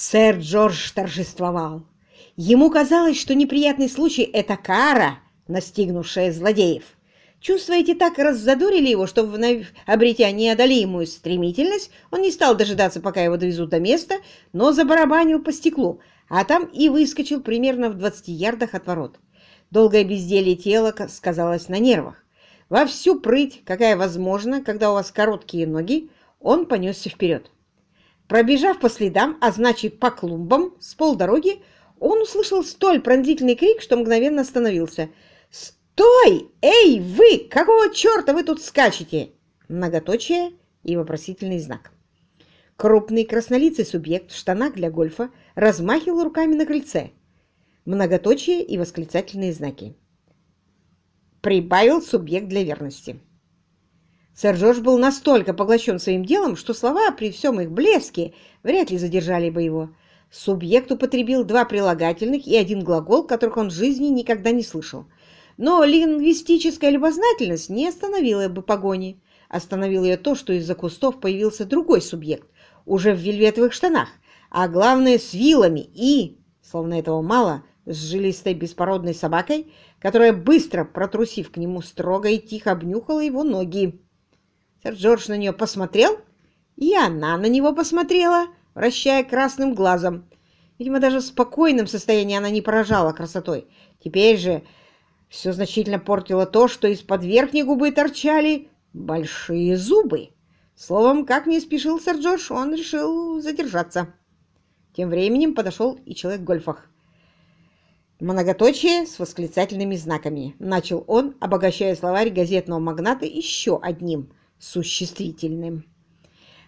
Сэр Джордж торжествовал. Ему казалось, что неприятный случай — это кара, настигнувшая злодеев. Чувства эти так раззадорили его, что, вновь обретя неодолимую стремительность, он не стал дожидаться, пока его довезут до места, но забарабанил по стеклу, а там и выскочил примерно в 20 ярдах от ворот. Долгое безделье тела сказалось на нервах. Во всю прыть, какая возможна, когда у вас короткие ноги, он понесся вперед. Пробежав по следам, а значит по клумбам, с полдороги, он услышал столь пронзительный крик, что мгновенно остановился. «Стой! Эй, вы! Какого черта вы тут скачете?» Многоточие и вопросительный знак. Крупный краснолицый субъект в штанах для гольфа размахивал руками на крыльце. Многоточие и восклицательные знаки. Прибавил субъект для верности. Сэр Джордж был настолько поглощен своим делом, что слова при всем их блеске вряд ли задержали бы его. Субъект употребил два прилагательных и один глагол, которых он в жизни никогда не слышал. Но лингвистическая любознательность не остановила бы погони. Остановило ее то, что из-за кустов появился другой субъект, уже в вельветовых штанах, а главное с вилами и, словно этого мало, с жилистой беспородной собакой, которая, быстро протрусив к нему, строго и тихо обнюхала его ноги. Сэр Джордж на нее посмотрел, и она на него посмотрела, вращая красным глазом. Видимо, даже в спокойном состоянии она не поражала красотой. Теперь же все значительно портило то, что из-под верхней губы торчали большие зубы. Словом, как не спешил сэр Джордж, он решил задержаться. Тем временем подошел и человек в гольфах. Многоточие с восклицательными знаками. Начал он, обогащая словарь газетного магната еще одним существительным.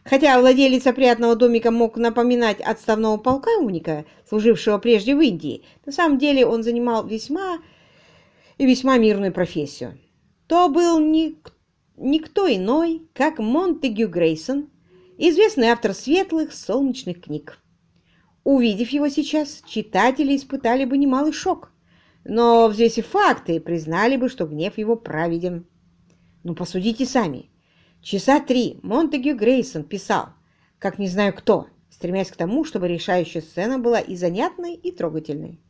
Хотя владелец опрятного домика мог напоминать отставного полковника, служившего прежде в Индии, на самом деле он занимал весьма и весьма мирную профессию. То был ник никто иной, как Монтегю Грейсон, известный автор светлых солнечных книг. Увидев его сейчас, читатели испытали бы немалый шок, но, взвесив факты, признали бы, что гнев его праведен. Ну, посудите сами. Часа три Монтегю Грейсон писал, как не знаю кто, стремясь к тому, чтобы решающая сцена была и занятной, и трогательной.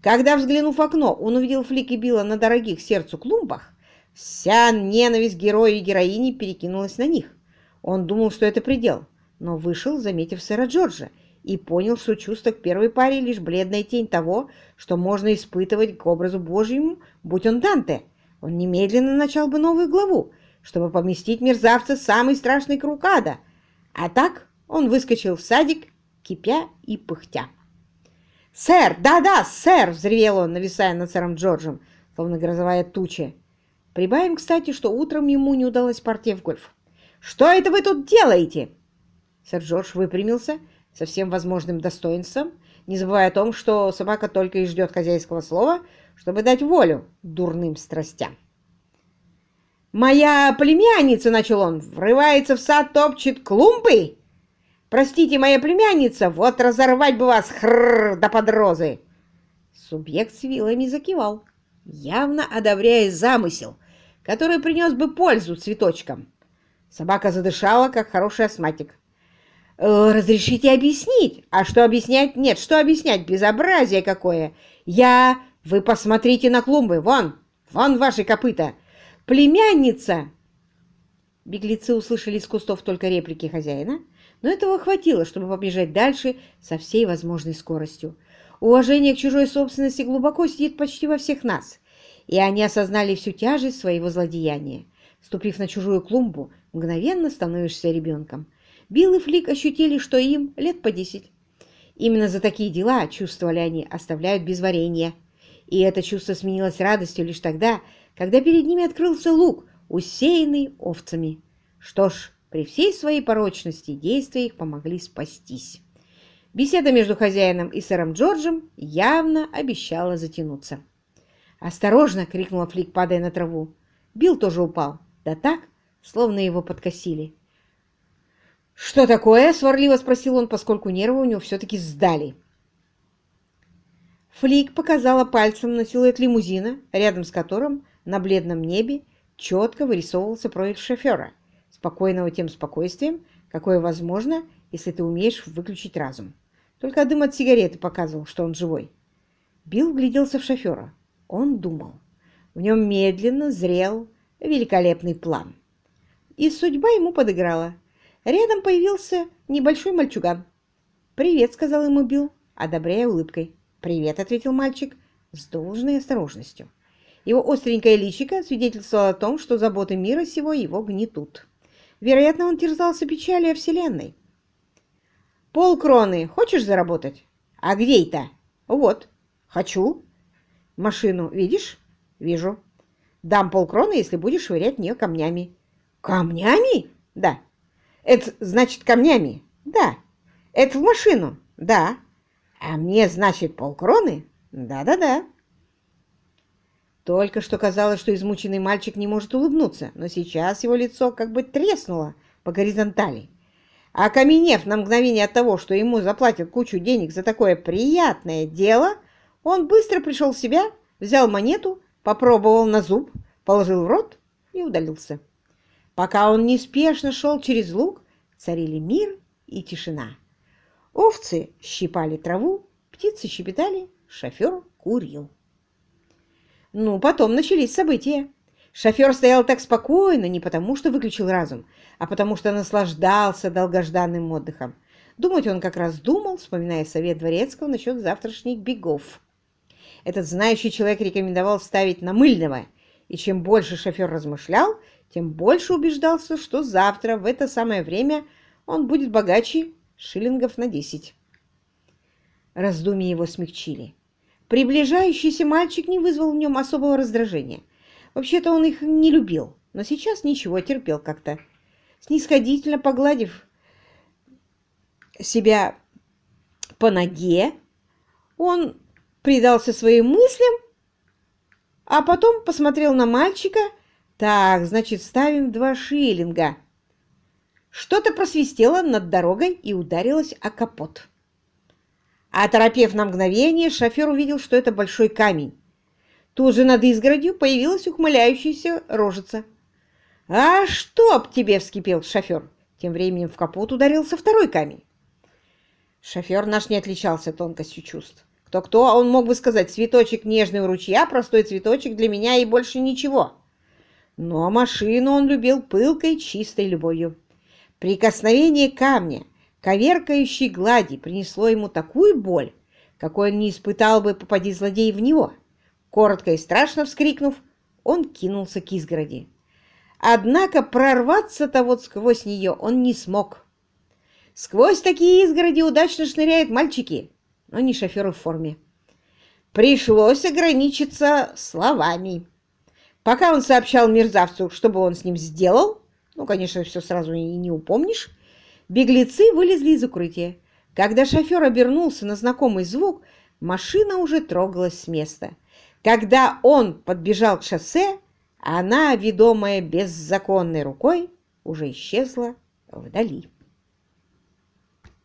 Когда, взглянув в окно, он увидел Флик Билла на дорогих сердцу клумбах, вся ненависть героя и героини перекинулась на них. Он думал, что это предел, но вышел, заметив сэра Джорджа, и понял, что чувство к первой паре лишь бледная тень того, что можно испытывать к образу Божьему, будь он Данте. Он немедленно начал бы новую главу, чтобы поместить мерзавца в самый страшный круг ада. А так он выскочил в садик, кипя и пыхтя. «Сэр! Да-да, сэр!» — взревел он, нависая над сэром Джорджем, словно грозовая туча. Прибавим, кстати, что утром ему не удалось партия в гольф. «Что это вы тут делаете?» Сэр Джордж выпрямился со всем возможным достоинством, не забывая о том, что собака только и ждет хозяйского слова, чтобы дать волю дурным страстям. «Моя племянница, — начал он, — врывается в сад, топчет клумбы. Простите, моя племянница, вот разорвать бы вас, хрррр, до подрозы!» Субъект с вилами закивал, явно одобряя замысел, который принес бы пользу цветочкам. Собака задышала, как хороший астматик. «Э, «Разрешите объяснить?» «А что объяснять?» «Нет, что объяснять? Безобразие какое!» «Я...» «Вы посмотрите на клумбы! Вон! Вон ваши копыта!» «Племянница!» Беглецы услышали из кустов только реплики хозяина, но этого хватило, чтобы побежать дальше со всей возможной скоростью. Уважение к чужой собственности глубоко сидит почти во всех нас, и они осознали всю тяжесть своего злодеяния. Ступив на чужую клумбу, мгновенно становишься ребенком. Билл и Флик ощутили, что им лет по десять. Именно за такие дела, чувствовали они, оставляют без варенья. И это чувство сменилось радостью лишь тогда, когда перед ними открылся луг, усеянный овцами. Что ж, при всей своей порочности действия их помогли спастись. Беседа между хозяином и сэром Джорджем явно обещала затянуться. «Осторожно!» — крикнула Флик, падая на траву. Билл тоже упал, да так, словно его подкосили. «Что такое?» — сварливо спросил он, поскольку нервы у него все-таки сдали. Флик показала пальцем на силуэт лимузина, рядом с которым на бледном небе четко вырисовывался профиль шофера, спокойного тем спокойствием, какое возможно, если ты умеешь выключить разум. Только дым от сигареты показывал, что он живой. Билл гляделся в шофера. Он думал. В нем медленно зрел великолепный план. И судьба ему подыграла. Рядом появился небольшой мальчуган. «Привет», — сказал ему Билл, одобряя улыбкой. «Привет», — ответил мальчик с должной осторожностью. Его остренькое личико свидетельствовало о том, что заботы мира сего его гнетут. Вероятно, он терзался печалью о Вселенной. «Полкроны хочешь заработать?» «А где это?» «Вот. Хочу». «Машину видишь?» «Вижу». «Дам полкроны, если будешь швырять в нее камнями». «Камнями?» «Да». «Это значит камнями?» «Да». «Это в машину?» «Да». «А мне, значит, полкроны?» «Да-да-да». Только что казалось, что измученный мальчик не может улыбнуться, но сейчас его лицо как бы треснуло по горизонтали. А окаменев на мгновение от того, что ему заплатят кучу денег за такое приятное дело, он быстро пришел в себя, взял монету, попробовал на зуб, положил в рот и удалился. Пока он неспешно шел через луг, царили мир и тишина. Овцы щипали траву, птицы щебетали, шофер курил. Ну, потом начались события. Шофер стоял так спокойно не потому, что выключил разум, а потому что наслаждался долгожданным отдыхом. Думать он как раз думал, вспоминая совет Дворецкого насчет завтрашних бегов. Этот знающий человек рекомендовал ставить на мыльного, и чем больше шофер размышлял, тем больше убеждался, что завтра в это самое время он будет богаче шиллингов на десять. Раздумья его смягчили. Приближающийся мальчик не вызвал в нем особого раздражения. Вообще-то он их не любил, но сейчас ничего, терпел как-то. Снисходительно погладив себя по ноге, он предался своим мыслям, а потом посмотрел на мальчика. «Так, значит, ставим два шиллинга». Что-то просвистело над дорогой и ударилось о капот. Оторопев на мгновение, шофер увидел, что это большой камень. Тут же над изгородью появилась ухмыляющаяся рожица. «А чтоб тебе!» — вскипел шофер. Тем временем в капот ударился второй камень. Шофер наш не отличался тонкостью чувств. Кто-кто, а он мог бы сказать, цветочек нежный у ручья, простой цветочек для меня и больше ничего. Но машину он любил пылкой, чистой любовью. Прикосновение камня — коверкающей глади принесло ему такую боль, какой он не испытал бы, попади злодей в него. Коротко и страшно вскрикнув, он кинулся к изгороди. Однако прорваться-то вот сквозь нее он не смог. Сквозь такие изгороди удачно шныряют мальчики, но не шоферы в форме. Пришлось ограничиться словами. Пока он сообщал мерзавцу, что бы он с ним сделал, ну, конечно, все сразу и не упомнишь, Беглецы вылезли из укрытия. Когда шофер обернулся на знакомый звук, машина уже трогалась с места. Когда он подбежал к шоссе, она, ведомая беззаконной рукой, уже исчезла вдали.